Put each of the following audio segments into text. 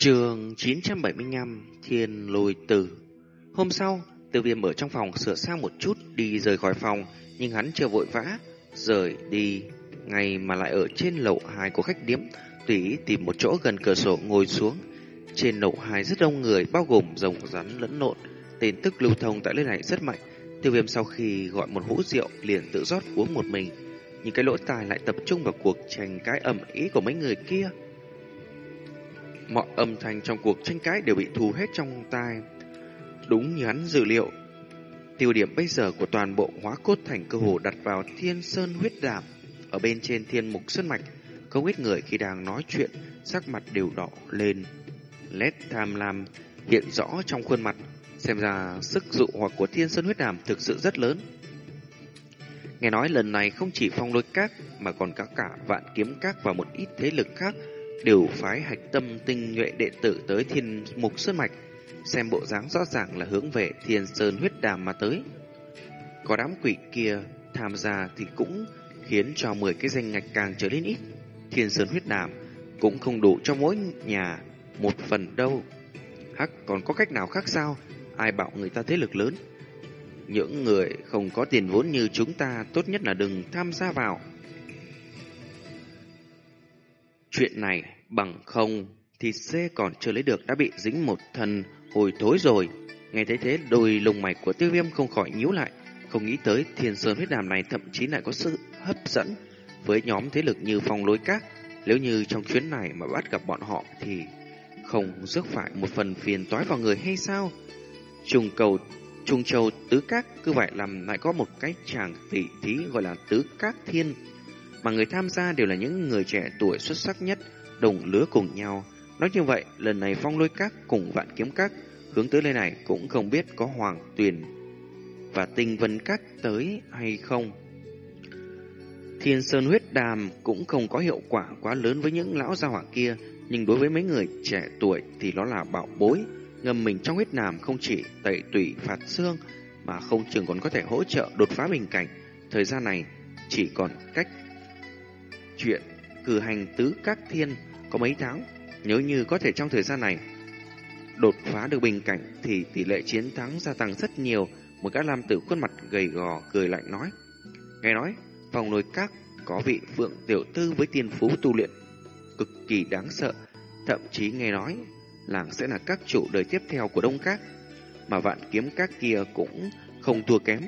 Trường 975 Thiên Lôi Tử Hôm sau, tiêu viêm ở trong phòng sửa sang một chút đi rời khỏi phòng, nhưng hắn chưa vội vã, rời đi, ngay mà lại ở trên lầu 2 của khách điếm, tùy tìm một chỗ gần cửa sổ ngồi xuống. Trên lầu 2 rất đông người, bao gồm rồng rắn lẫn lộn, tin tức lưu thông tại nơi này rất mạnh. Tiêu viêm sau khi gọi một hũ rượu liền tự rót uống một mình, nhưng cái lỗ tai lại tập trung vào cuộc tranh cãi ầm ĩ của mấy người kia. Mọi âm thanh trong cuộc tranh cãi đều bị thu hết trong tai. Đúng như hắn dự liệu, tiêu điểm bây giờ của toàn bộ hóa cốt thành cơ hồ đặt vào thiên sơn huyết đàm. Ở bên trên thiên mục sơn mạch, không ít người khi đang nói chuyện, sắc mặt đều đỏ lên. Lét tham lam hiện rõ trong khuôn mặt, xem ra sức dụ hoặc của thiên sơn huyết đàm thực sự rất lớn. Nghe nói lần này không chỉ phong lôi các mà còn cả cả vạn kiếm các và một ít thế lực khác đều phái hạch tâm tinh nhuệ đệ tử tới thiên mục sơn mạch, xem bộ dáng rõ ràng là hướng về thiên sơn huyết đàm mà tới. Có đám quỷ kia tham gia thì cũng khiến cho 10 cái danh ngạch càng trở nên ít. Thiên sơn huyết đàm cũng không đủ cho mỗi nhà một phần đâu. Hắc còn có cách nào khác sao? Ai bảo người ta thế lực lớn? Những người không có tiền vốn như chúng ta tốt nhất là đừng tham gia vào. Chuyện này bằng không thì C còn chưa lấy được đã bị dính một thần hồi thối rồi. Nghe thấy thế, đôi lông mày của tiêu viêm không khỏi nhíu lại. Không nghĩ tới thiên sơn huyết đàm này thậm chí lại có sự hấp dẫn với nhóm thế lực như phong lối các. Nếu như trong chuyến này mà bắt gặp bọn họ thì không rước phải một phần phiền toái vào người hay sao? Trùng cầu Trung Châu Tứ Các cứ vậy làm lại có một cái chàng tỷ thí gọi là Tứ Các Thiên mà người tham gia đều là những người trẻ tuổi xuất sắc nhất, đồng lứa cùng nhau. Nói như vậy, lần này phong lôi các cùng vạn kiếm các hướng tới nơi này cũng không biết có hoàng tuyền và tinh vân các tới hay không. Thiên Sơn huyết đàm cũng không có hiệu quả quá lớn với những lão gia hỏa kia, nhưng đối với mấy người trẻ tuổi thì nó là bảo bối, ngâm mình trong huyết đàm không chỉ tẩy tủy phạt xương mà không chừng còn có thể hỗ trợ đột phá bình cảnh. Thời gian này chỉ còn cách chuyện cử hành tứ các thiên có mấy tháng. Nếu như có thể trong thời gian này đột phá được bình cảnh thì tỷ lệ chiến thắng gia tăng rất nhiều. Một các lam tử khuôn mặt gầy gò cười lạnh nói. Nghe nói, phòng nội các có vị phượng tiểu tư với tiền phú tu luyện cực kỳ đáng sợ. Thậm chí nghe nói làng sẽ là các chủ đời tiếp theo của Đông Các. Mà vạn kiếm các kia cũng không thua kém.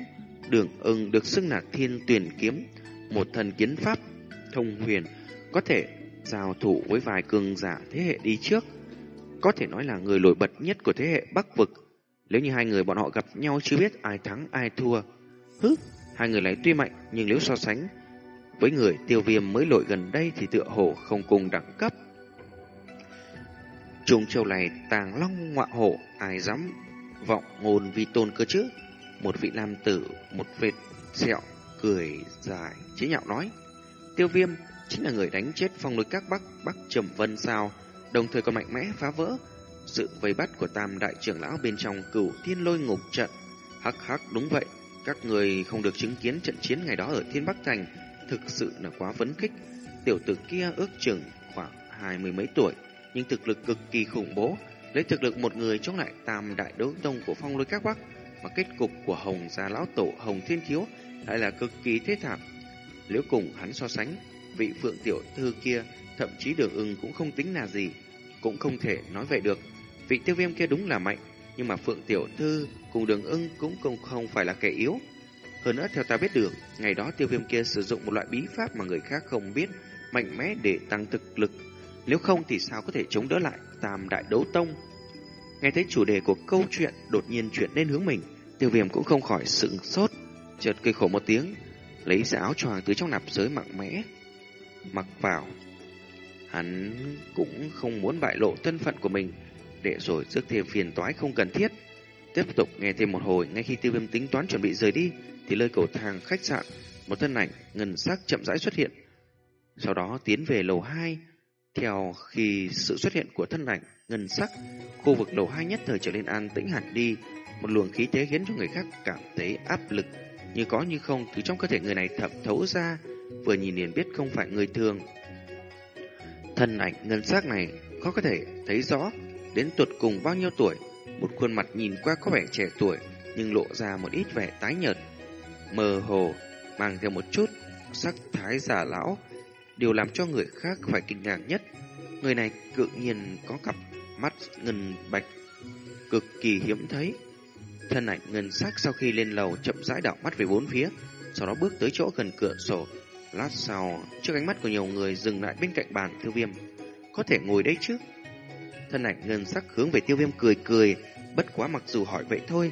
Đường ưng được xưng là thiên tuyển kiếm, một thần kiến pháp thông huyền, có thể giao thủ với vài cường giả thế hệ đi trước. Có thể nói là người nổi bật nhất của thế hệ Bắc Vực. Nếu như hai người bọn họ gặp nhau chưa biết ai thắng ai thua. Hứ, hai người này tuy mạnh nhưng nếu so sánh với người tiêu viêm mới lội gần đây thì tựa hồ không cùng đẳng cấp. Trung châu này tàng long ngọa hổ, ai dám vọng ngôn vi tôn cơ chứ? Một vị nam tử, một vệt sẹo, cười dài, chế nhạo nói. Tiêu viêm chính là người đánh chết phong lôi các bắc bắc trầm vân sao, đồng thời còn mạnh mẽ phá vỡ sự vây bắt của tam đại trưởng lão bên trong cửu thiên lôi ngục trận. Hắc hắc đúng vậy, các người không được chứng kiến trận chiến ngày đó ở Thiên Bắc Thành, thực sự là quá phấn khích. Tiểu tử kia ước chừng khoảng hai mươi mấy tuổi, nhưng thực lực cực kỳ khủng bố, lấy thực lực một người chống lại tam đại đấu tông của phong lôi các bắc, mà kết cục của Hồng gia lão tổ Hồng Thiên Thiếu lại là cực kỳ thế thảm. Nếu cùng hắn so sánh, vị phượng tiểu thư kia, thậm chí đường ưng cũng không tính là gì, cũng không thể nói vậy được. Vị tiêu viêm kia đúng là mạnh, nhưng mà phượng tiểu thư cùng đường ưng cũng không, không phải là kẻ yếu. Hơn nữa theo ta biết được, ngày đó tiêu viêm kia sử dụng một loại bí pháp mà người khác không biết, mạnh mẽ để tăng thực lực. Nếu không thì sao có thể chống đỡ lại tam đại đấu tông? Nghe thấy chủ đề của câu chuyện đột nhiên chuyển lên hướng mình, tiêu viêm cũng không khỏi sững sốt, chợt cười khổ một tiếng, lấy ra áo choàng từ trong nạp giới mặn mẽ, mặc vào. Hắn cũng không muốn bại lộ thân phận của mình, để rồi rước thêm phiền toái không cần thiết. Tiếp tục nghe thêm một hồi, ngay khi tiêu viêm tính toán chuẩn bị rời đi, thì lơi cầu thang khách sạn, một thân ảnh ngân sắc chậm rãi xuất hiện. Sau đó tiến về lầu 2, theo khi sự xuất hiện của thân ảnh ngân sắc, khu vực lầu 2 nhất thời trở nên an tĩnh hẳn đi, một luồng khí thế khiến cho người khác cảm thấy áp lực như có như không từ trong cơ thể người này thẩm thấu ra, vừa nhìn liền biết không phải người thường. Thân ảnh ngân sắc này khó có thể thấy rõ đến tuột cùng bao nhiêu tuổi. Một khuôn mặt nhìn qua có vẻ trẻ tuổi, nhưng lộ ra một ít vẻ tái nhợt, mơ hồ, mang theo một chút sắc thái giả lão. Điều làm cho người khác phải kinh ngạc nhất, người này cự nhiên có cặp mắt ngân bạch, cực kỳ hiếm thấy. Thân ảnh ngân sắc sau khi lên lầu chậm rãi đảo mắt về bốn phía, sau đó bước tới chỗ gần cửa sổ. Lát sau, trước ánh mắt của nhiều người dừng lại bên cạnh bàn tiêu viêm. Có thể ngồi đây chứ? Thân ảnh ngân sắc hướng về tiêu viêm cười cười, bất quá mặc dù hỏi vậy thôi,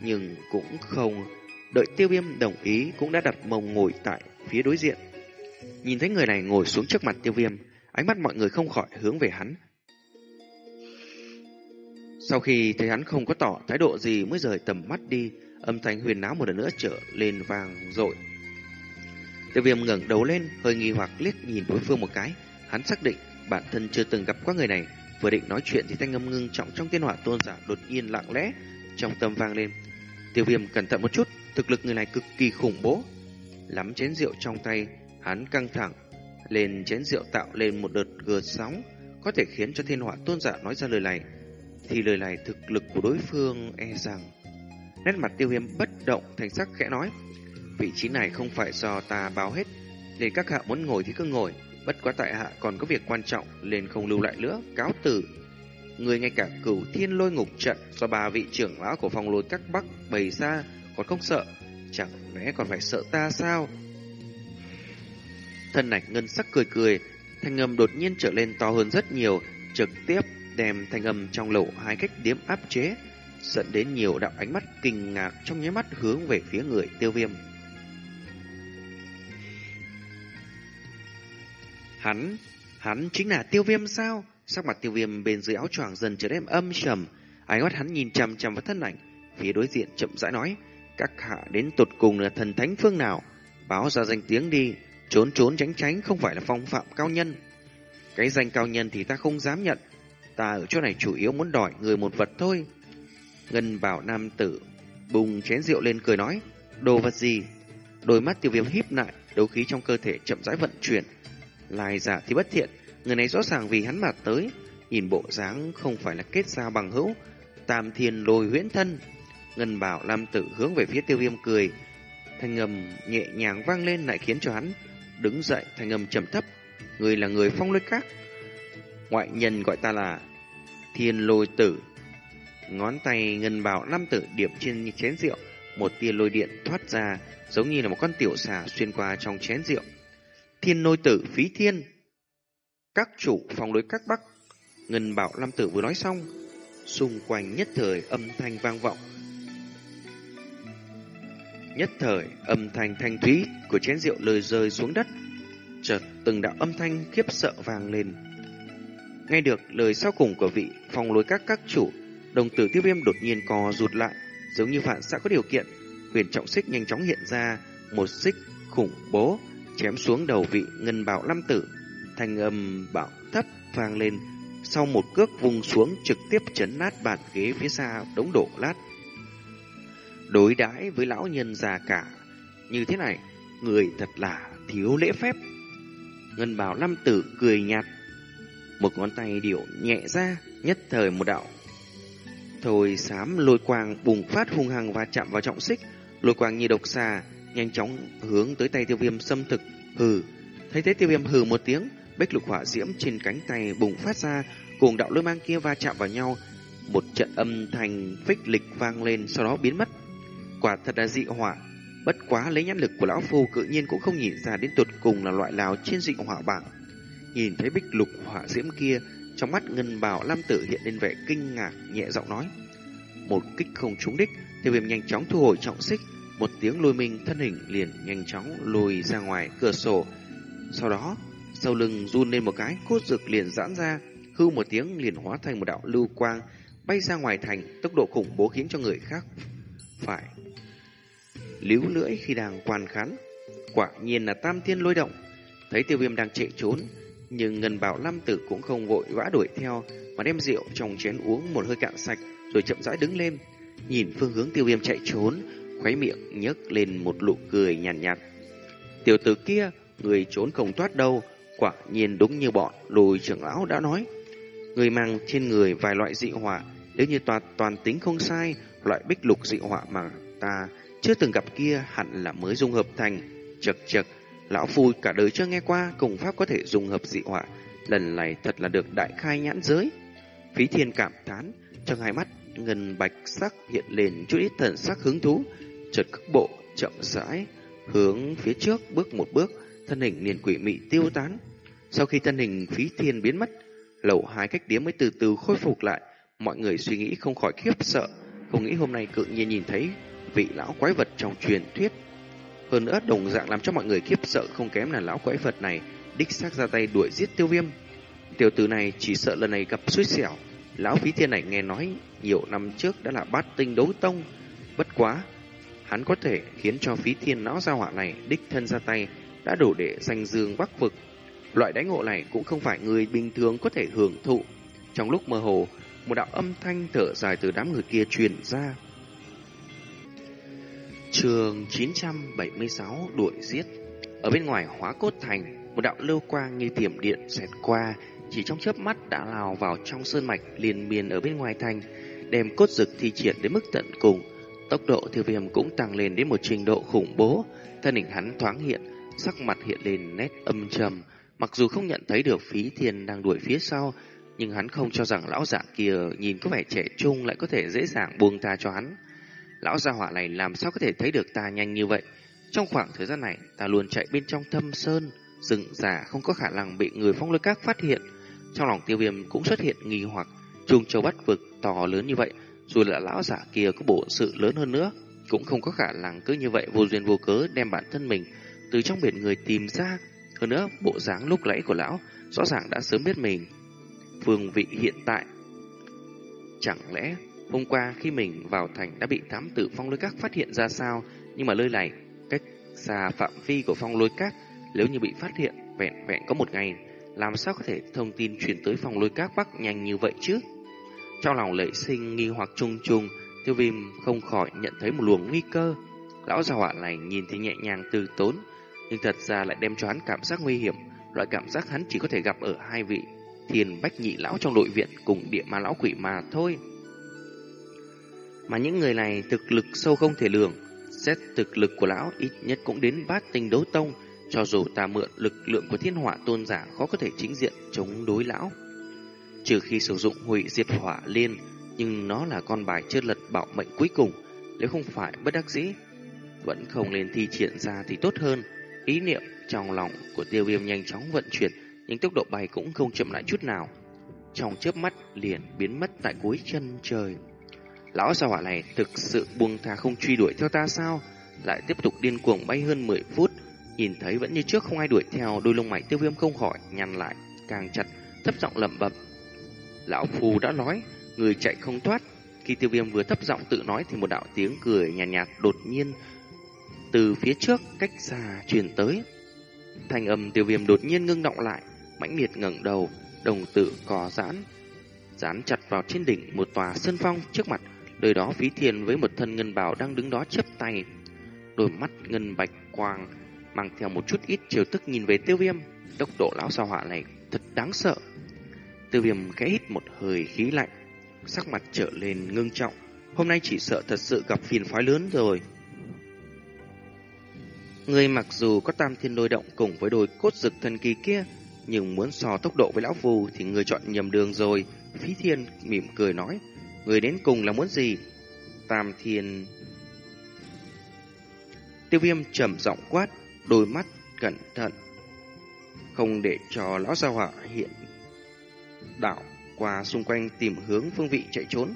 nhưng cũng không. Đợi tiêu viêm đồng ý cũng đã đặt mông ngồi tại phía đối diện. Nhìn thấy người này ngồi xuống trước mặt tiêu viêm, ánh mắt mọi người không khỏi hướng về hắn. Sau khi thấy hắn không có tỏ thái độ gì mới rời tầm mắt đi, âm thanh huyền náo một lần nữa trở lên vang rội. Tiêu viêm ngẩng đầu lên, hơi nghi hoặc liếc nhìn đối phương một cái. Hắn xác định bản thân chưa từng gặp qua người này. Vừa định nói chuyện thì thanh âm ngưng trọng trong tiên hỏa tôn giả đột nhiên lặng lẽ trong tâm vang lên. Tiêu viêm cẩn thận một chút, thực lực người này cực kỳ khủng bố. Lắm chén rượu trong tay, hắn căng thẳng, lên chén rượu tạo lên một đợt gợt sóng, có thể khiến cho thiên hỏa tôn giả nói ra lời này. Thì lời này thực lực của đối phương e rằng. Nét mặt tiêu viêm bất động thành sắc khẽ nói. Vị trí này không phải do ta báo hết, để các hạ muốn ngồi thì cứ ngồi. Bất quá tại hạ còn có việc quan trọng, nên không lưu lại nữa, cáo từ. Người ngay cả cửu thiên lôi ngục trận do bà vị trưởng lão của phòng lôi các bắc bày ra còn không sợ, chẳng lẽ còn phải sợ ta sao? Thân ảnh ngân sắc cười cười, thanh âm đột nhiên trở lên to hơn rất nhiều, trực tiếp đem thanh âm trong lỗ hai cách điếm áp chế, dẫn đến nhiều đạo ánh mắt kinh ngạc trong nháy mắt hướng về phía người tiêu viêm. Hắn, hắn chính là tiêu viêm sao? Sắc mặt tiêu viêm bên dưới áo choàng dần trở nên âm trầm, ánh mắt hắn nhìn chằm chằm vào thân ảnh, phía đối diện chậm rãi nói, các hạ đến tột cùng là thần thánh phương nào? Báo ra danh tiếng đi, trốn trốn tránh tránh không phải là phong phạm cao nhân. Cái danh cao nhân thì ta không dám nhận, ta ở chỗ này chủ yếu muốn đòi người một vật thôi. Ngân bảo nam tử bùng chén rượu lên cười nói, đồ vật gì? Đôi mắt tiêu viêm híp lại, đấu khí trong cơ thể chậm rãi vận chuyển. Lai giả thì bất thiện, người này rõ ràng vì hắn mà tới, nhìn bộ dáng không phải là kết giao bằng hữu, tam thiên lôi huyễn thân. Ngân bảo nam tử hướng về phía tiêu viêm cười, thanh âm nhẹ nhàng vang lên lại khiến cho hắn đứng dậy thanh âm trầm thấp. Người là người phong lôi các. Ngoại nhân gọi ta là thiên lôi tử. Ngón tay ngân bảo nam tử điểm trên chén rượu, một tia lôi điện thoát ra, giống như là một con tiểu xà xuyên qua trong chén rượu. Thiên lôi tử phí thiên. Các chủ phòng đối các bắc. Ngân bảo nam tử vừa nói xong, xung quanh nhất thời âm thanh vang vọng. Nhất thời, âm thanh thanh thúy của chén rượu lời rơi xuống đất. Chợt từng đạo âm thanh khiếp sợ vang lên. Nghe được lời sau cùng của vị phong lối các các chủ, đồng tử tiêu viêm đột nhiên co rụt lại, giống như phản xạ có điều kiện. Huyền trọng xích nhanh chóng hiện ra, một xích khủng bố, chém xuống đầu vị ngân bảo lâm tử. Thanh âm bảo thấp vang lên, sau một cước vùng xuống trực tiếp chấn nát bàn ghế phía xa đống đổ lát đối đãi với lão nhân già cả như thế này, người thật là thiếu lễ phép. Ngân bảo lâm tử cười nhạt, một ngón tay điệu nhẹ ra, nhất thời một đạo. Thôi xám lôi quang bùng phát hung hăng và chạm vào trọng xích, lôi quang như độc xà, nhanh chóng hướng tới tay tiêu viêm xâm thực, hừ. Thấy thế tiêu viêm hừ một tiếng, bách lục hỏa diễm trên cánh tay bùng phát ra, cùng đạo lôi mang kia va chạm vào nhau. Một trận âm thanh phích lịch vang lên, sau đó biến mất quả thật là dị hỏa. Bất quá lấy nhãn lực của lão phu tự nhiên cũng không nhìn ra đến tuột cùng là loại nào trên dị hỏa bảng. Nhìn thấy bích lục hỏa diễm kia, trong mắt ngân bào lam tử hiện lên vẻ kinh ngạc, nhẹ giọng nói. Một kích không trúng đích, tiêu viêm nhanh chóng thu hồi trọng xích, một tiếng lôi mình thân hình liền nhanh chóng lùi ra ngoài cửa sổ. Sau đó, sau lưng run lên một cái, cốt dược liền giãn ra, hư một tiếng liền hóa thành một đạo lưu quang, bay ra ngoài thành, tốc độ khủng bố khiến cho người khác phải líu lưỡi khi đang quan khán. Quả nhiên là tam thiên lôi động. Thấy tiêu viêm đang chạy trốn, nhưng ngân bảo lâm tử cũng không vội vã đuổi theo, mà đem rượu trong chén uống một hơi cạn sạch, rồi chậm rãi đứng lên. Nhìn phương hướng tiêu viêm chạy trốn, khóe miệng nhấc lên một nụ cười nhàn nhạt, nhạt. Tiểu tử kia, người trốn không thoát đâu, quả nhiên đúng như bọn lùi trưởng lão đã nói. Người mang trên người vài loại dị hỏa nếu như toàn, toàn tính không sai, loại bích lục dị hỏa mà ta chưa từng gặp kia hẳn là mới dung hợp thành. Chật chật, lão phu cả đời chưa nghe qua cùng pháp có thể dung hợp dị họa, lần này thật là được đại khai nhãn giới. Phí thiên cảm thán, trong hai mắt ngân bạch sắc hiện lên chút ít thần sắc hứng thú, chợt cước bộ chậm rãi hướng phía trước bước một bước, thân hình liền quỷ mị tiêu tán. Sau khi thân hình phí thiên biến mất, lầu hai cách điếm mới từ từ khôi phục lại, mọi người suy nghĩ không khỏi khiếp sợ, không nghĩ hôm nay cự nhiên nhìn thấy vị lão quái vật trong truyền thuyết. Hơn nữa đồng dạng làm cho mọi người khiếp sợ không kém là lão quái vật này đích xác ra tay đuổi giết tiêu viêm. Tiểu tử này chỉ sợ lần này gặp suýt xẻo. Lão phí thiên này nghe nói nhiều năm trước đã là bát tinh đấu tông. Bất quá, hắn có thể khiến cho phí thiên lão gia họa này đích thân ra tay đã đủ để danh dương bắc vực. Loại đánh ngộ này cũng không phải người bình thường có thể hưởng thụ. Trong lúc mơ hồ, một đạo âm thanh thở dài từ đám người kia truyền ra. Trường 976 đuổi giết. Ở bên ngoài hóa cốt thành, Một đạo lưu quang như tiềm điện xẹt qua, Chỉ trong chớp mắt đã lao vào trong sơn mạch liền miền ở bên ngoài thành, Đem cốt dực thi triển đến mức tận cùng. Tốc độ tiêu viêm cũng tăng lên đến một trình độ khủng bố. Thân hình hắn thoáng hiện, Sắc mặt hiện lên nét âm trầm. Mặc dù không nhận thấy được phí thiên đang đuổi phía sau, Nhưng hắn không cho rằng lão giả kia nhìn có vẻ trẻ trung lại có thể dễ dàng buông tha cho hắn. Lão gia hỏa này làm sao có thể thấy được ta nhanh như vậy? Trong khoảng thời gian này, ta luôn chạy bên trong thâm sơn, rừng già không có khả năng bị người phong lôi các phát hiện. Trong lòng tiêu viêm cũng xuất hiện nghi hoặc, trùng châu bắt vực to lớn như vậy, dù là lão giả kia có bộ sự lớn hơn nữa, cũng không có khả năng cứ như vậy vô duyên vô cớ đem bản thân mình từ trong biển người tìm ra. Hơn nữa, bộ dáng lúc lẫy của lão rõ ràng đã sớm biết mình. Phương vị hiện tại, chẳng lẽ Hôm qua khi mình vào thành đã bị thám tử phong lôi các phát hiện ra sao, nhưng mà nơi này cách xa phạm vi của phong lôi các, nếu như bị phát hiện vẹn vẹn có một ngày, làm sao có thể thông tin truyền tới phong lôi các bắc nhanh như vậy chứ? Trong lòng lệ sinh nghi hoặc trung trung, tiêu viêm không khỏi nhận thấy một luồng nguy cơ. Lão già họa này nhìn thì nhẹ nhàng từ tốn, nhưng thật ra lại đem cho hắn cảm giác nguy hiểm, loại cảm giác hắn chỉ có thể gặp ở hai vị thiền bách nhị lão trong nội viện cùng địa ma lão quỷ mà thôi. Mà những người này thực lực sâu không thể lường, xét thực lực của lão ít nhất cũng đến bát tinh đấu tông, cho dù ta mượn lực lượng của thiên hỏa tôn giả khó có thể chính diện chống đối lão. Trừ khi sử dụng hủy diệt hỏa liên, nhưng nó là con bài chưa lật bảo mệnh cuối cùng, nếu không phải bất đắc dĩ, vẫn không nên thi triển ra thì tốt hơn. Ý niệm trong lòng của tiêu viêm nhanh chóng vận chuyển, nhưng tốc độ bay cũng không chậm lại chút nào. Trong chớp mắt liền biến mất tại cuối chân trời. Lão gia hỏa này thực sự buông thà không truy đuổi theo ta sao? Lại tiếp tục điên cuồng bay hơn 10 phút. Nhìn thấy vẫn như trước không ai đuổi theo, đôi lông mày tiêu viêm không khỏi, nhăn lại, càng chặt, thấp giọng lẩm bẩm. Lão Phù đã nói, người chạy không thoát. Khi tiêu viêm vừa thấp giọng tự nói thì một đạo tiếng cười nhàn nhạt, nhạt đột nhiên từ phía trước cách xa truyền tới. Thành âm tiêu viêm đột nhiên ngưng động lại, mãnh liệt ngẩng đầu, đồng tử cò giãn, dán chặt vào trên đỉnh một tòa sơn phong trước mặt Nơi đó phí thiền với một thân ngân bào đang đứng đó chấp tay. Đôi mắt ngân bạch quang mang theo một chút ít chiều tức nhìn về tiêu viêm. Tốc độ lão sao họa này thật đáng sợ. Tiêu viêm khẽ hít một hơi khí lạnh. Sắc mặt trở lên ngưng trọng. Hôm nay chỉ sợ thật sự gặp phiền phái lớn rồi. Người mặc dù có tam thiên đôi động cùng với đôi cốt dực thần kỳ kia, nhưng muốn so tốc độ với lão phù thì người chọn nhầm đường rồi. Phí thiên mỉm cười nói. Người đến cùng là muốn gì? Tam thiên... Tiêu viêm trầm giọng quát, đôi mắt cẩn thận. Không để cho lão gia hỏa hiện đạo qua xung quanh tìm hướng phương vị chạy trốn.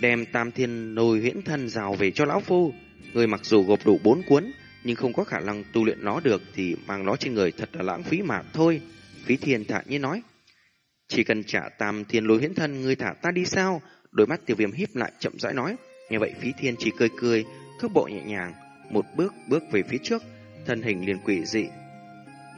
Đem tam thiên nồi huyễn thân rào về cho lão phu. Người mặc dù gộp đủ bốn cuốn, nhưng không có khả năng tu luyện nó được thì mang nó trên người thật là lãng phí mà thôi. Phí thiên thả như nói. Chỉ cần trả tam thiên lối huyễn thân người thả ta đi sao? Đôi mắt tiêu viêm híp lại chậm rãi nói. như vậy phí thiên chỉ cười cười, cước bộ nhẹ nhàng, một bước bước về phía trước, thân hình liền quỷ dị.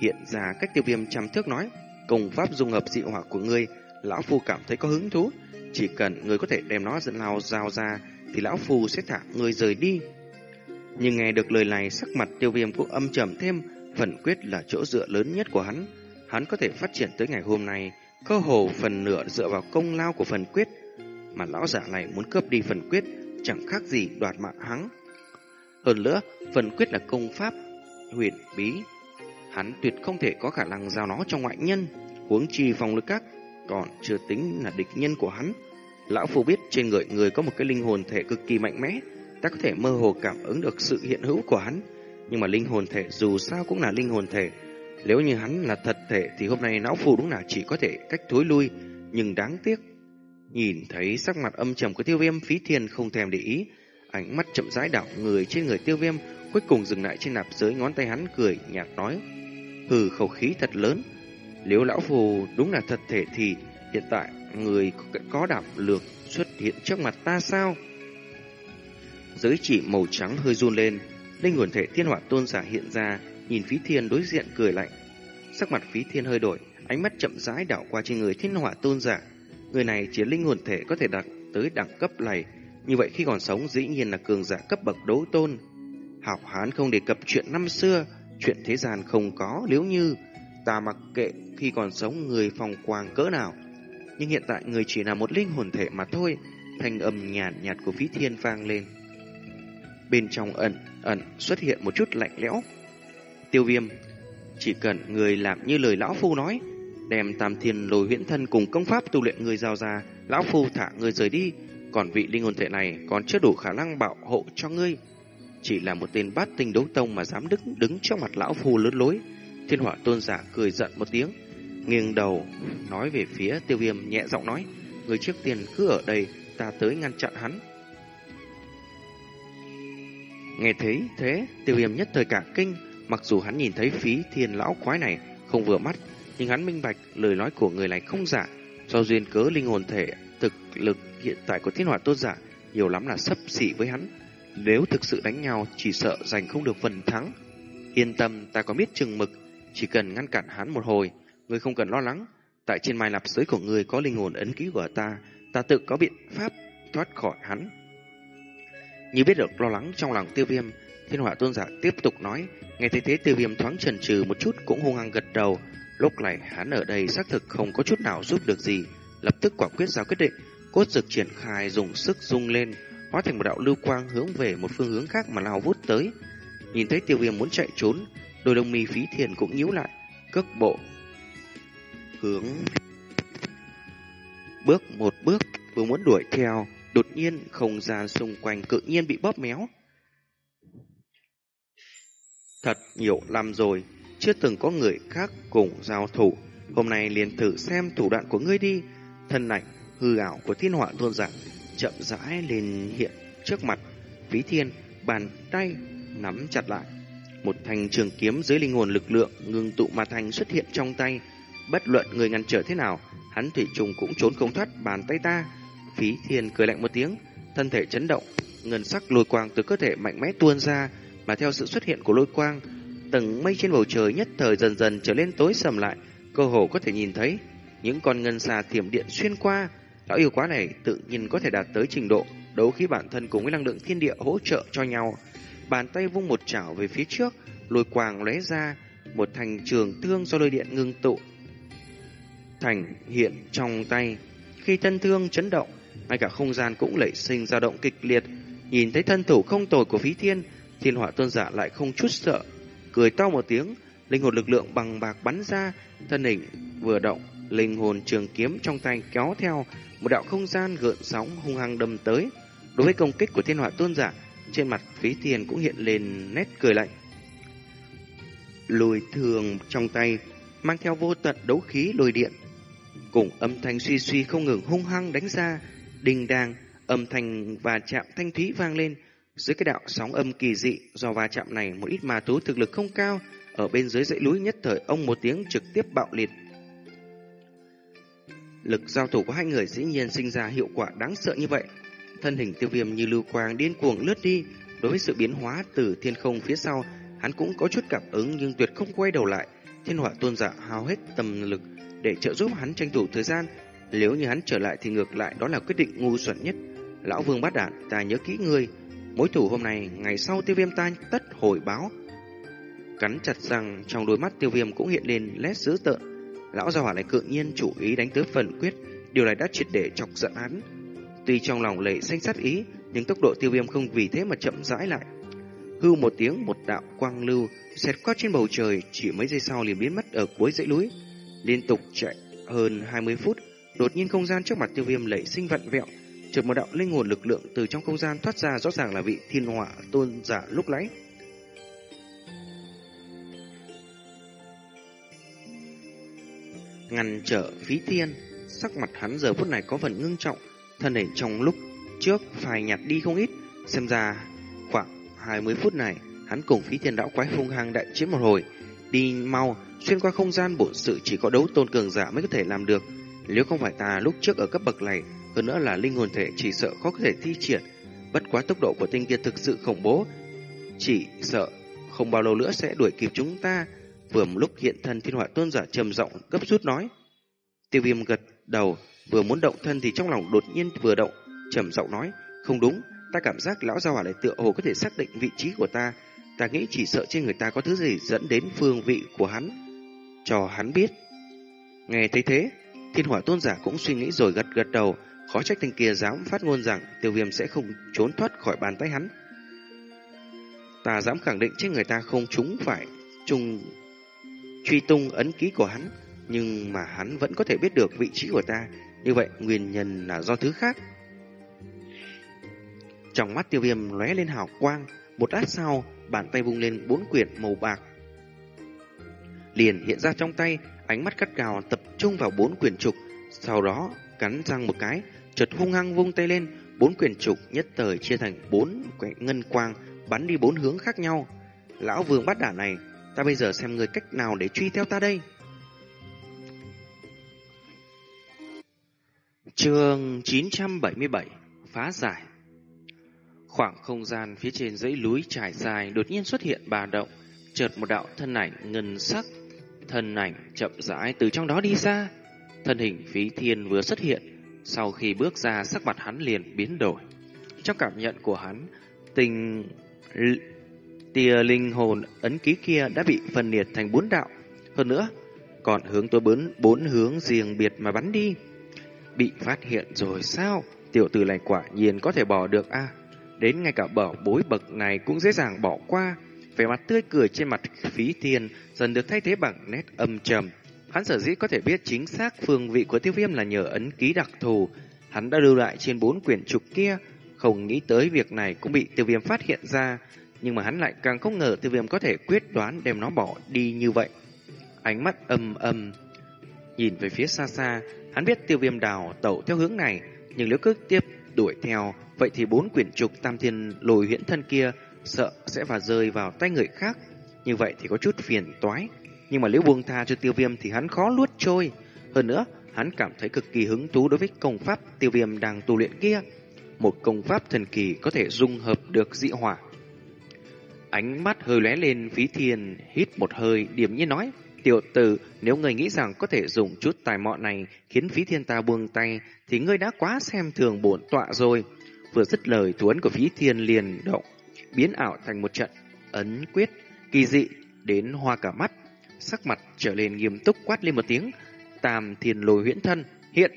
Hiện ra cách tiêu viêm trăm thước nói, công pháp dung hợp dị hỏa của ngươi, lão phu cảm thấy có hứng thú. Chỉ cần ngươi có thể đem nó dẫn lao giao ra, thì lão phu sẽ thả ngươi rời đi. Nhưng nghe được lời này sắc mặt tiêu viêm cũng âm trầm thêm, phần quyết là chỗ dựa lớn nhất của hắn. hắn có thể phát triển tới ngày hôm nay, cơ hồ phần nửa dựa vào công lao của phần quyết, mà lão giả này muốn cướp đi phần quyết chẳng khác gì đoạt mạng hắn. Hơn nữa, phần quyết là công pháp huyền bí, hắn tuyệt không thể có khả năng giao nó cho ngoại nhân, huống chi phong lực các còn chưa tính là địch nhân của hắn. Lão Phu biết trên người người có một cái linh hồn thể cực kỳ mạnh mẽ, ta có thể mơ hồ cảm ứng được sự hiện hữu của hắn. Nhưng mà linh hồn thể dù sao cũng là linh hồn thể. Nếu như hắn là thật thể thì hôm nay lão phù đúng là chỉ có thể cách thối lui, nhưng đáng tiếc. Nhìn thấy sắc mặt âm trầm của tiêu viêm phí thiên không thèm để ý, ánh mắt chậm rãi đảo người trên người tiêu viêm, cuối cùng dừng lại trên nạp dưới ngón tay hắn cười nhạt nói. Hừ khẩu khí thật lớn, nếu lão phù đúng là thật thể thì hiện tại người có đảm lược xuất hiện trước mặt ta sao? Giới chỉ màu trắng hơi run lên, linh hồn thể thiên hỏa tôn giả hiện ra, nhìn phí thiên đối diện cười lạnh. Sắc mặt phí thiên hơi đổi, ánh mắt chậm rãi đảo qua trên người thiên hỏa tôn giả. Người này chỉ linh hồn thể có thể đạt tới đẳng cấp này, như vậy khi còn sống dĩ nhiên là cường giả cấp bậc đấu tôn. Hảo hán không đề cập chuyện năm xưa, chuyện thế gian không có nếu như ta mặc kệ khi còn sống người phòng quàng cỡ nào. Nhưng hiện tại người chỉ là một linh hồn thể mà thôi. Thanh âm nhàn nhạt, nhạt của phí thiên vang lên. Bên trong ẩn ẩn xuất hiện một chút lạnh lẽo. Tiêu viêm, chỉ cần người làm như lời lão phu nói, đem tam thiên lồi huyễn thân cùng công pháp tu luyện người giao ra, lão phu thả người rời đi, còn vị linh hồn thể này còn chưa đủ khả năng bảo hộ cho ngươi. Chỉ là một tên bát tinh đấu tông mà dám đứng đứng trong mặt lão phu lớn lối. Thiên hỏa tôn giả cười giận một tiếng, nghiêng đầu nói về phía tiêu viêm nhẹ giọng nói, người trước tiên cứ ở đây, ta tới ngăn chặn hắn. Nghe thấy thế, tiêu viêm nhất thời cả kinh, mặc dù hắn nhìn thấy phí thiên lão quái này không vừa mắt, nhưng hắn minh bạch lời nói của người này không giả, do duyên cớ linh hồn thể thực lực hiện tại của thiên hỏa tôn giả nhiều lắm là sấp xỉ với hắn. Nếu thực sự đánh nhau, chỉ sợ giành không được phần thắng. Yên tâm, ta có biết chừng mực, chỉ cần ngăn cản hắn một hồi, ngươi không cần lo lắng. Tại trên mai lạp giới của ngươi có linh hồn ấn ký của ta, ta tự có biện pháp thoát khỏi hắn. Như biết được lo lắng trong lòng tiêu viêm, thiên hỏa tôn giả tiếp tục nói, nghe thấy thế tiêu viêm thoáng chần chừ một chút cũng hung hăng gật đầu. Lúc này hắn ở đây xác thực không có chút nào giúp được gì, lập tức quả quyết ra quyết định, cốt dực triển khai dùng sức rung lên, hóa thành một đạo lưu quang hướng về một phương hướng khác mà lao vút tới. Nhìn thấy tiêu viêm muốn chạy trốn, đôi đồng mi phí thiền cũng nhíu lại, cước bộ hướng bước một bước vừa muốn đuổi theo, đột nhiên không gian xung quanh tự nhiên bị bóp méo. Thật nhiều năm rồi, chưa từng có người khác cùng giao thủ, hôm nay liền thử xem thủ đoạn của ngươi đi. Thân ảnh hư ảo của thiên họa tôn giả chậm rãi lên hiện trước mặt, phí thiên bàn tay nắm chặt lại. Một thanh trường kiếm dưới linh hồn lực lượng ngưng tụ mà thành xuất hiện trong tay. Bất luận người ngăn trở thế nào, hắn thủy trùng cũng trốn không thoát bàn tay ta. Phí thiên cười lạnh một tiếng, thân thể chấn động, ngân sắc lôi quang từ cơ thể mạnh mẽ tuôn ra, mà theo sự xuất hiện của lôi quang, tầng mây trên bầu trời nhất thời dần dần trở lên tối sầm lại, cơ hồ có thể nhìn thấy những con ngân xà thiểm điện xuyên qua. Lão yêu quá này tự nhiên có thể đạt tới trình độ đấu khí bản thân cùng với năng lượng thiên địa hỗ trợ cho nhau. Bàn tay vung một chảo về phía trước, lôi quang lóe ra, một thành trường thương do lôi điện ngưng tụ. Thành hiện trong tay, khi thân thương chấn động, ngay cả không gian cũng lẩy sinh dao động kịch liệt. Nhìn thấy thân thủ không tồi của phí thiên, thiên hỏa tôn giả lại không chút sợ. Cười to một tiếng, linh hồn lực lượng bằng bạc bắn ra, thân hình vừa động, linh hồn trường kiếm trong tay kéo theo một đạo không gian gợn sóng hung hăng đâm tới. Đối với công kích của thiên hỏa tôn giả, trên mặt phí tiền cũng hiện lên nét cười lạnh. Lùi thường trong tay, mang theo vô tận đấu khí lôi điện. Cùng âm thanh suy suy không ngừng hung hăng đánh ra, đình đàng, âm thanh và chạm thanh thúy vang lên. Dưới cái đạo sóng âm kỳ dị, do va chạm này một ít ma thú thực lực không cao, ở bên dưới dãy núi nhất thời ông một tiếng trực tiếp bạo liệt. Lực giao thủ của hai người dĩ nhiên sinh ra hiệu quả đáng sợ như vậy. Thân hình tiêu viêm như lưu quang điên cuồng lướt đi, đối với sự biến hóa từ thiên không phía sau, hắn cũng có chút cảm ứng nhưng tuyệt không quay đầu lại. Thiên hỏa tôn giả hao hết tầm lực để trợ giúp hắn tranh thủ thời gian. Nếu như hắn trở lại thì ngược lại đó là quyết định ngu xuẩn nhất. Lão vương bát đạn, ta nhớ kỹ ngươi. Mối thủ hôm nay, ngày sau tiêu viêm ta tất hồi báo. Cắn chặt răng, trong đôi mắt tiêu viêm cũng hiện lên lét dữ tợn. lão gia hỏa này cự nhiên chủ ý đánh tới phần quyết, điều này đã triệt để chọc giận hắn. Tuy trong lòng lệ xanh sát ý, nhưng tốc độ tiêu viêm không vì thế mà chậm rãi lại. Hư một tiếng một đạo quang lưu xẹt qua trên bầu trời, chỉ mấy giây sau liền biến mất ở cuối dãy núi. Liên tục chạy hơn 20 phút, đột nhiên không gian trước mặt tiêu viêm lệ sinh vặn vẹo, chợt một đạo linh hồn lực lượng từ trong không gian thoát ra rõ ràng là vị thiên hỏa tôn giả lúc nãy. Ngăn trở phí thiên, sắc mặt hắn giờ phút này có phần ngưng trọng, thân hình trong lúc trước phải nhạt đi không ít, xem ra khoảng 20 phút này hắn cùng phí thiên đạo quái hung hăng đại chiến một hồi, đi mau xuyên qua không gian bổn sự chỉ có đấu tôn cường giả mới có thể làm được. Nếu không phải ta lúc trước ở cấp bậc này, hơn nữa là linh hồn thể chỉ sợ khó có thể thi triển. Bất quá tốc độ của tinh kia thực sự khủng bố, chỉ sợ không bao lâu nữa sẽ đuổi kịp chúng ta. Vừa một lúc hiện thân thiên hỏa tôn giả trầm giọng cấp rút nói. Tiêu viêm gật đầu, vừa muốn động thân thì trong lòng đột nhiên vừa động, trầm giọng nói, không đúng, ta cảm giác lão gia hỏa này tựa hồ có thể xác định vị trí của ta. Ta nghĩ chỉ sợ trên người ta có thứ gì dẫn đến phương vị của hắn, cho hắn biết. Nghe thấy thế, thiên hỏa tôn giả cũng suy nghĩ rồi gật gật đầu, khó trách tên kia dám phát ngôn rằng tiêu viêm sẽ không trốn thoát khỏi bàn tay hắn. Ta dám khẳng định trên người ta không chúng phải trùng truy tung ấn ký của hắn, nhưng mà hắn vẫn có thể biết được vị trí của ta, như vậy nguyên nhân là do thứ khác. Trong mắt tiêu viêm lóe lên hào quang, một lát sau, bàn tay vung lên bốn quyển màu bạc. Liền hiện ra trong tay, ánh mắt cắt gào tập trung vào bốn quyển trục, sau đó cắn răng một cái, chợt hung hăng vung tay lên, bốn quyển trục nhất thời chia thành bốn quẻ ngân quang, bắn đi bốn hướng khác nhau. Lão vương bắt đả này, ta bây giờ xem người cách nào để truy theo ta đây. Trường 977 Phá giải Khoảng không gian phía trên dãy núi trải dài đột nhiên xuất hiện bà động, chợt một đạo thân ảnh ngân sắc, thân ảnh chậm rãi từ trong đó đi ra. Thân hình phí thiên vừa xuất hiện, sau khi bước ra sắc mặt hắn liền biến đổi. Trong cảm nhận của hắn, tình tia linh hồn ấn ký kia đã bị phân liệt thành bốn đạo. Hơn nữa, còn hướng tôi bốn, bốn hướng riêng biệt mà bắn đi. Bị phát hiện rồi sao? Tiểu tử này quả nhiên có thể bỏ được a Đến ngay cả bảo bối bậc này cũng dễ dàng bỏ qua. Vẻ mặt tươi cười trên mặt phí thiên dần được thay thế bằng nét âm trầm. Hắn sở dĩ có thể biết chính xác phương vị của tiêu viêm là nhờ ấn ký đặc thù. Hắn đã lưu lại trên bốn quyển trục kia, không nghĩ tới việc này cũng bị tiêu viêm phát hiện ra. Nhưng mà hắn lại càng không ngờ tiêu viêm có thể quyết đoán đem nó bỏ đi như vậy. Ánh mắt âm âm, nhìn về phía xa xa, hắn biết tiêu viêm đào tẩu theo hướng này, nhưng nếu cứ tiếp đuổi theo, vậy thì bốn quyển trục tam thiên lồi huyễn thân kia sợ sẽ và rơi vào tay người khác. Như vậy thì có chút phiền toái. Nhưng mà nếu buông tha cho tiêu viêm thì hắn khó luốt trôi. Hơn nữa, hắn cảm thấy cực kỳ hứng thú đối với công pháp tiêu viêm đang tu luyện kia. Một công pháp thần kỳ có thể dung hợp được dị hỏa. Ánh mắt hơi lóe lên phí thiên, hít một hơi, điểm như nói. Tiểu tử, nếu người nghĩ rằng có thể dùng chút tài mọn này khiến phí thiên ta buông tay, thì ngươi đã quá xem thường bổn tọa rồi. Vừa dứt lời, thủ ấn của phí thiên liền động, biến ảo thành một trận ấn quyết kỳ dị đến hoa cả mắt. Sắc mặt trở lên nghiêm túc quát lên một tiếng, tam thiên lôi huyễn thân, hiện.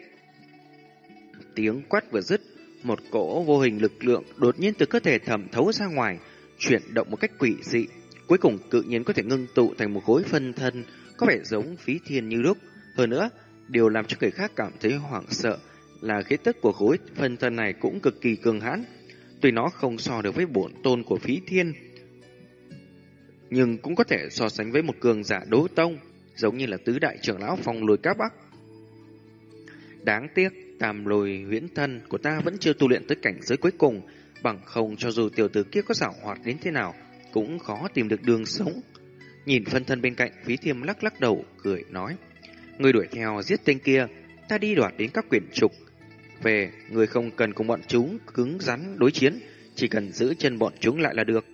Tiếng quát vừa dứt, một cỗ vô hình lực lượng đột nhiên từ cơ thể thẩm thấu ra ngoài, chuyển động một cách quỷ dị, cuối cùng tự nhiên có thể ngưng tụ thành một khối phân thân, có vẻ giống phí thiên như lúc. Hơn nữa, điều làm cho người khác cảm thấy hoảng sợ là khí tức của khối phân thân này cũng cực kỳ cường hãn. Tuy nó không so được với bổn tôn của phí thiên, nhưng cũng có thể so sánh với một cường giả đố tông, giống như là tứ đại trưởng lão phòng lùi các bắc. Đáng tiếc, tam lùi huyễn thân của ta vẫn chưa tu luyện tới cảnh giới cuối cùng, bằng không cho dù tiểu tử kia có giảo hoạt đến thế nào, cũng khó tìm được đường sống. Nhìn phân thân bên cạnh, phí thiêm lắc lắc đầu, cười nói. Người đuổi theo giết tên kia, ta đi đoạt đến các quyển trục. Về, người không cần cùng bọn chúng cứng rắn đối chiến, chỉ cần giữ chân bọn chúng lại là được.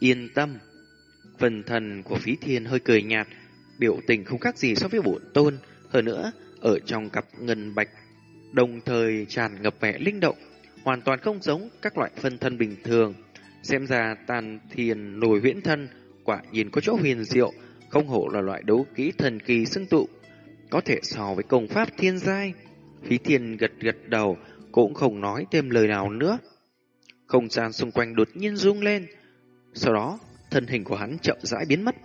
Yên tâm. Phần thần của phí thiên hơi cười nhạt, biểu tình không khác gì so với bổn tôn. Hơn nữa, ở trong cặp ngân bạch, đồng thời tràn ngập vẻ linh động, hoàn toàn không giống các loại phân thân bình thường. Xem ra tàn thiền nổi huyễn thân quả nhìn có chỗ huyền diệu, không hổ là loại đấu kỹ thần kỳ xưng tụ. có thể so với công pháp thiên giai. Phí thiên gật gật đầu, cũng không nói thêm lời nào nữa. Không gian xung quanh đột nhiên rung lên. Sau đó, thân hình của hắn chậm rãi biến mất.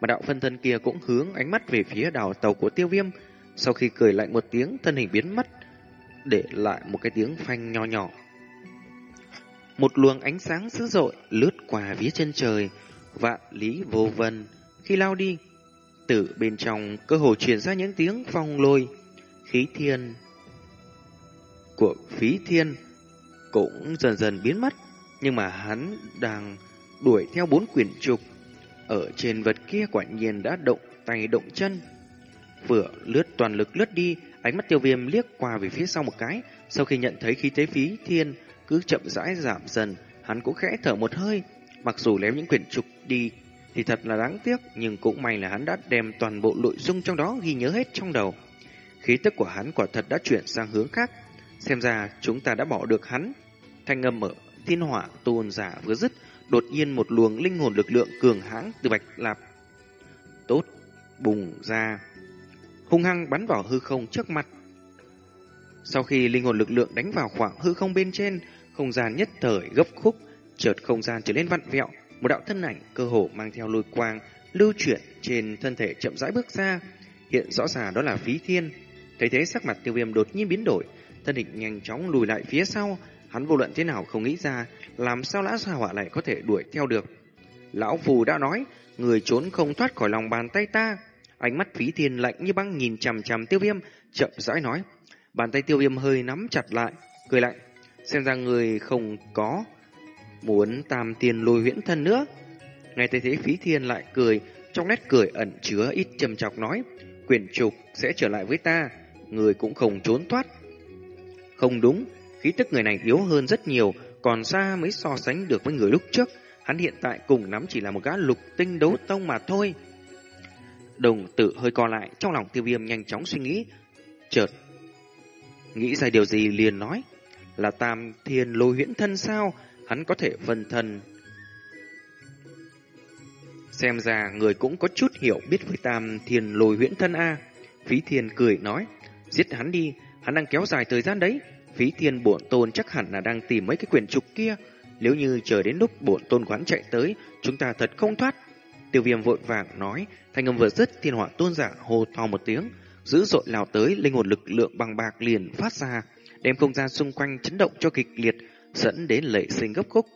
Mà đạo phân thân kia cũng hướng ánh mắt về phía đảo tàu của tiêu viêm. Sau khi cười lạnh một tiếng, thân hình biến mất, để lại một cái tiếng phanh nho nhỏ. Một luồng ánh sáng dữ dội lướt qua phía chân trời, vạn lý vô vân. Khi lao đi, từ bên trong cơ hồ truyền ra những tiếng phong lôi, khí thiên của phí thiên cũng dần dần biến mất, nhưng mà hắn đang đuổi theo bốn quyển trục. Ở trên vật kia quả nhiên đã động tay động chân. Vừa lướt toàn lực lướt đi, ánh mắt tiêu viêm liếc qua về phía sau một cái. Sau khi nhận thấy khí tế phí thiên cứ chậm rãi giảm dần, hắn cũng khẽ thở một hơi. Mặc dù lém những quyển trục đi thì thật là đáng tiếc, nhưng cũng may là hắn đã đem toàn bộ nội dung trong đó ghi nhớ hết trong đầu. Khí tức của hắn quả thật đã chuyển sang hướng khác. Xem ra chúng ta đã bỏ được hắn. Thanh âm ở thiên hỏa tôn giả vừa dứt, đột nhiên một luồng linh hồn lực lượng cường hãn từ bạch lạp tốt bùng ra. Hung hăng bắn vào hư không trước mặt. Sau khi linh hồn lực lượng đánh vào khoảng hư không bên trên, không gian nhất thời gấp khúc, chợt không gian trở nên vặn vẹo. Một đạo thân ảnh cơ hồ mang theo lôi quang lưu chuyển trên thân thể chậm rãi bước ra. Hiện rõ ràng đó là phí thiên. Thấy thế, sắc mặt tiêu viêm đột nhiên biến đổi. Thân hình nhanh chóng lùi lại phía sau hắn vô luận thế nào không nghĩ ra làm sao lão xa hỏa lại có thể đuổi theo được. Lão Phù đã nói, người trốn không thoát khỏi lòng bàn tay ta. Ánh mắt phí thiên lạnh như băng nhìn chằm chằm tiêu viêm, chậm rãi nói. Bàn tay tiêu viêm hơi nắm chặt lại, cười lạnh. Xem ra người không có muốn tam tiền lùi huyễn thân nữa. ngay thấy thế phí thiên lại cười, trong nét cười ẩn chứa ít trầm chọc nói. Quyền trục sẽ trở lại với ta, người cũng không trốn thoát. Không đúng, khí tức người này yếu hơn rất nhiều, còn xa mới so sánh được với người lúc trước. Hắn hiện tại cùng nắm chỉ là một gã lục tinh đấu tông mà thôi. Đồng tử hơi co lại, trong lòng tiêu viêm nhanh chóng suy nghĩ. Chợt, nghĩ ra điều gì liền nói. Là tam thiên lôi huyễn thân sao? Hắn có thể phân thân. Xem ra người cũng có chút hiểu biết với tam thiên lôi huyễn thân A. Phí thiên cười nói. Giết hắn đi, hắn đang kéo dài thời gian đấy. Phí thiên bổn tôn chắc hẳn là đang tìm mấy cái quyển trục kia. Nếu như chờ đến lúc bổn tôn quán chạy tới, chúng ta thật không thoát. Tiêu viêm vội vàng nói, thanh âm vừa dứt thiên hỏa tôn giả hô to một tiếng, dữ dội lao tới, linh hồn lực lượng bằng bạc liền phát ra, đem không gian xung quanh chấn động cho kịch liệt, dẫn đến lệ sinh gấp khúc.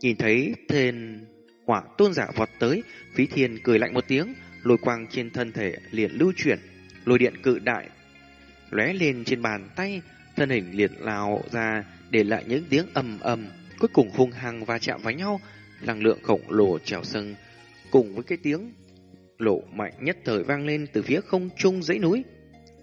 Nhìn thấy thiên hỏa tôn giả vọt tới, phí thiên cười lạnh một tiếng, lôi quang trên thân thể liền lưu chuyển, lôi điện cự đại lóe lên trên bàn tay, thân hình liền lao ra để lại những tiếng ầm ầm, cuối cùng hung hăng va chạm vào nhau, năng lượng khổng lồ trào sân cùng với cái tiếng lộ mạnh nhất thời vang lên từ phía không trung dãy núi.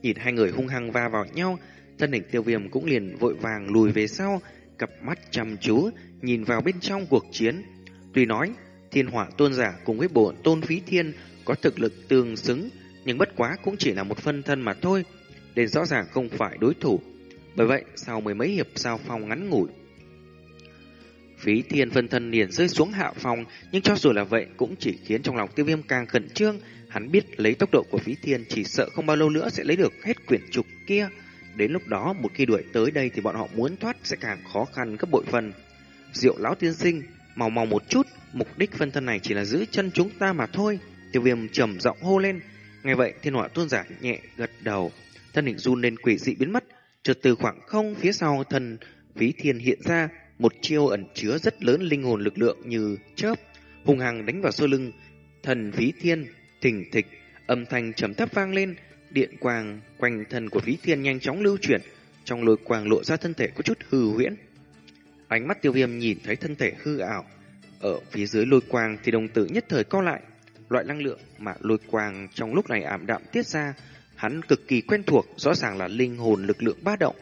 Nhìn hai người hung hăng va vào nhau, thân hình tiêu viêm cũng liền vội vàng lùi về sau, cặp mắt chăm chú nhìn vào bên trong cuộc chiến. Tuy nói thiên hỏa tôn giả cùng với bổn tôn phí thiên có thực lực tương xứng, nhưng bất quá cũng chỉ là một phân thân mà thôi, nên rõ ràng không phải đối thủ. Bởi vậy, sau mười mấy hiệp giao phong ngắn ngủi, phí thiên phân thân liền rơi xuống hạ phòng, nhưng cho dù là vậy cũng chỉ khiến trong lòng tiêu viêm càng khẩn trương. Hắn biết lấy tốc độ của phí thiên chỉ sợ không bao lâu nữa sẽ lấy được hết quyển trục kia. Đến lúc đó, một khi đuổi tới đây thì bọn họ muốn thoát sẽ càng khó khăn gấp bội phần. Diệu lão tiên sinh, màu màu một chút, mục đích phân thân này chỉ là giữ chân chúng ta mà thôi. Tiêu viêm trầm giọng hô lên. Ngay vậy, thiên họa tôn giả nhẹ gật đầu. Thân hình run lên quỷ dị biến mất, chợt từ khoảng không phía sau, thần phí thiên hiện ra, một chiêu ẩn chứa rất lớn linh hồn lực lượng như chớp hùng hằng đánh vào sau lưng. Thần phí thiên thình thịch, âm thanh trầm thấp vang lên, điện quang quanh thân của phí thiên nhanh chóng lưu chuyển, trong lôi quang lộ ra thân thể có chút hư huyễn. Ánh mắt tiêu viêm nhìn thấy thân thể hư ảo, ở phía dưới lôi quang thì đồng tử nhất thời co lại. Loại năng lượng mà lôi quang trong lúc này ảm đạm tiết ra Hắn cực kỳ quen thuộc, rõ ràng là linh hồn lực lượng ba động.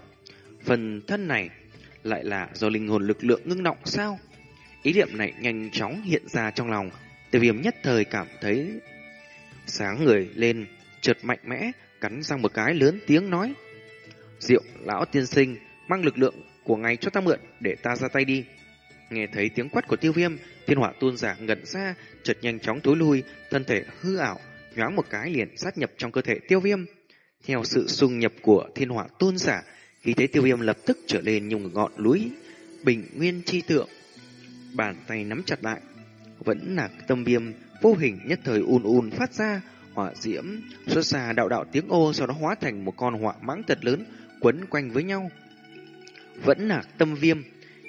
Phần thân này lại là do linh hồn lực lượng ngưng động sao? Ý niệm này nhanh chóng hiện ra trong lòng. Tiêu viêm nhất thời cảm thấy sáng người lên, chợt mạnh mẽ, cắn răng một cái lớn tiếng nói. Diệu, lão tiên sinh, mang lực lượng của ngài cho ta mượn, để ta ra tay đi. Nghe thấy tiếng quát của tiêu viêm, thiên hỏa tuôn giả ngẩn ra, chợt nhanh chóng tối lui, thân thể hư ảo, nhoáng một cái liền sát nhập trong cơ thể tiêu viêm. Theo sự xung nhập của thiên hỏa tôn giả, khí thế tiêu viêm lập tức trở lên như ngọn núi bình nguyên chi tượng. Bàn tay nắm chặt lại, vẫn là tâm viêm vô hình nhất thời un un phát ra, hỏa diễm xuất ra đạo đạo tiếng ô sau đó hóa thành một con hỏa mãng thật lớn quấn quanh với nhau. Vẫn là tâm viêm,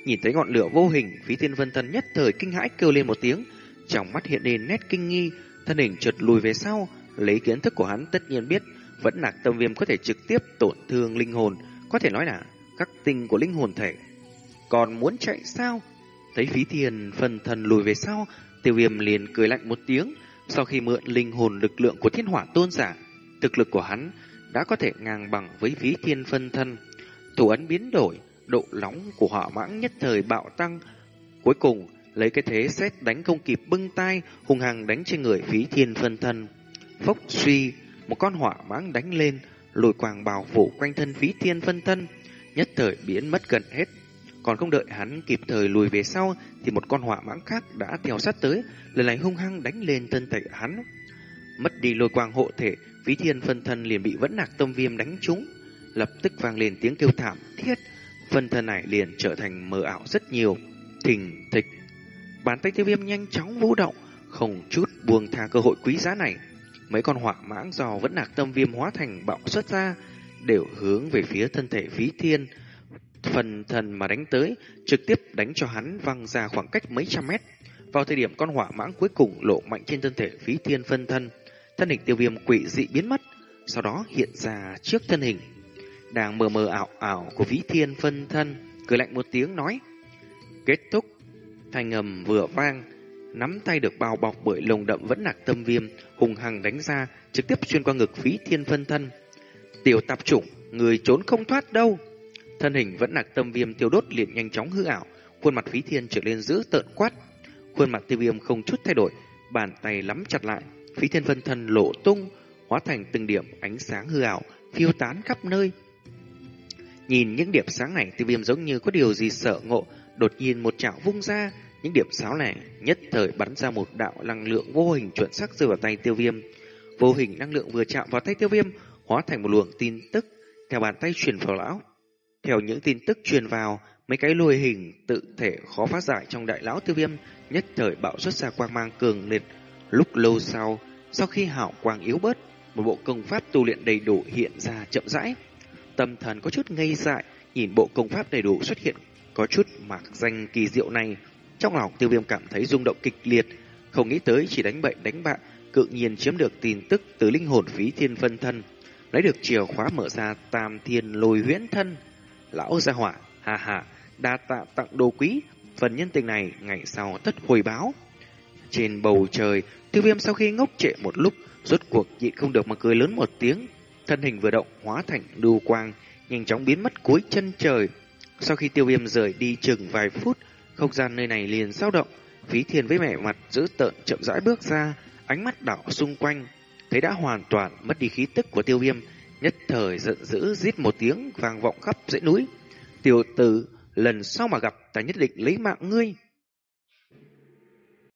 nhìn thấy ngọn lửa vô hình, phí thiên vân thân nhất thời kinh hãi kêu lên một tiếng, trong mắt hiện lên nét kinh nghi, thân hình chợt lùi về sau, lấy kiến thức của hắn tất nhiên biết, vẫn là tâm viêm có thể trực tiếp tổn thương linh hồn, có thể nói là các tinh của linh hồn thể. Còn muốn chạy sao? Thấy phí thiền phần thần lùi về sau, tiêu viêm liền cười lạnh một tiếng, sau khi mượn linh hồn lực lượng của thiên hỏa tôn giả, thực lực của hắn đã có thể ngang bằng với phí thiên phân thân. Thủ ấn biến đổi, độ nóng của hỏa mãng nhất thời bạo tăng. Cuối cùng, lấy cái thế xét đánh không kịp bưng tay, hung hăng đánh trên người phí thiên phân thân. Phốc suy, một con hỏa mãng đánh lên, lùi quàng bào phủ quanh thân phí thiên phân thân, nhất thời biến mất gần hết. Còn không đợi hắn kịp thời lùi về sau, thì một con hỏa mãng khác đã theo sát tới, lần này hung hăng đánh lên thân thể hắn. Mất đi lôi quang hộ thể, phí thiên phân thân liền bị vẫn nạc tâm viêm đánh trúng. Lập tức vang lên tiếng kêu thảm thiết, phân thân này liền trở thành mờ ảo rất nhiều. Thình thịch, bàn tay tiêu viêm nhanh chóng vũ động, không chút buông tha cơ hội quý giá này. Mấy con hỏa mãng giò vẫn nạc tâm viêm hóa thành bạo xuất ra, đều hướng về phía thân thể phí thiên. Phần thần mà đánh tới, trực tiếp đánh cho hắn văng ra khoảng cách mấy trăm mét. Vào thời điểm con hỏa mãng cuối cùng lộ mạnh trên thân thể phí thiên phân thân, thân hình tiêu viêm quỷ dị biến mất, sau đó hiện ra trước thân hình. Đang mờ mờ ảo ảo của phí thiên phân thân, cười lạnh một tiếng nói. Kết thúc, thanh âm vừa vang, nắm tay được bao bọc bởi lồng đậm vẫn nạc tâm viêm, hùng hằng đánh ra, trực tiếp xuyên qua ngực phí thiên phân thân. Tiểu tạp chủng, người trốn không thoát đâu. Thân hình vẫn nạc tâm viêm tiêu đốt liền nhanh chóng hư ảo, khuôn mặt phí thiên trở lên giữ tợn quát. Khuôn mặt tiêu viêm không chút thay đổi, bàn tay lắm chặt lại, phí thiên phân thân lộ tung, hóa thành từng điểm ánh sáng hư ảo, phiêu tán khắp nơi. Nhìn những điểm sáng này, tiêu viêm giống như có điều gì sợ ngộ, đột nhiên một chảo vung ra, những điểm sáo này nhất thời bắn ra một đạo năng lượng vô hình chuẩn xác rơi vào tay tiêu viêm. Vô hình năng lượng vừa chạm vào tay tiêu viêm, hóa thành một luồng tin tức theo bàn tay truyền vào lão. Theo những tin tức truyền vào, mấy cái lôi hình tự thể khó phát giải trong đại lão tiêu viêm nhất thời bạo xuất ra quang mang cường liệt. Lúc lâu sau, sau khi hảo quang yếu bớt, một bộ công pháp tu luyện đầy đủ hiện ra chậm rãi. Tâm thần có chút ngây dại, nhìn bộ công pháp đầy đủ xuất hiện có chút mạc danh kỳ diệu này. Trong lòng tiêu viêm cảm thấy rung động kịch liệt, không nghĩ tới chỉ đánh bậy đánh bạn, cự nhiên chiếm được tin tức từ linh hồn phí thiên phân thân, lấy được chìa khóa mở ra tam thiên lôi huyễn thân. Lão gia hỏa, hà hà, đa tạ tặng đồ quý, phần nhân tình này ngày sau tất hồi báo. Trên bầu trời, tiêu viêm sau khi ngốc trệ một lúc, rốt cuộc nhịn không được mà cười lớn một tiếng. Thân hình vừa động hóa thành đu quang, nhanh chóng biến mất cuối chân trời. Sau khi tiêu viêm rời đi chừng vài phút, không gian nơi này liền dao động. Phí thiền với mẹ mặt giữ tợn chậm rãi bước ra, ánh mắt đảo xung quanh. Thấy đã hoàn toàn mất đi khí tức của tiêu viêm, nhất thời giận dữ rít một tiếng vang vọng khắp dãy núi. Tiểu tử, lần sau mà gặp ta nhất định lấy mạng ngươi.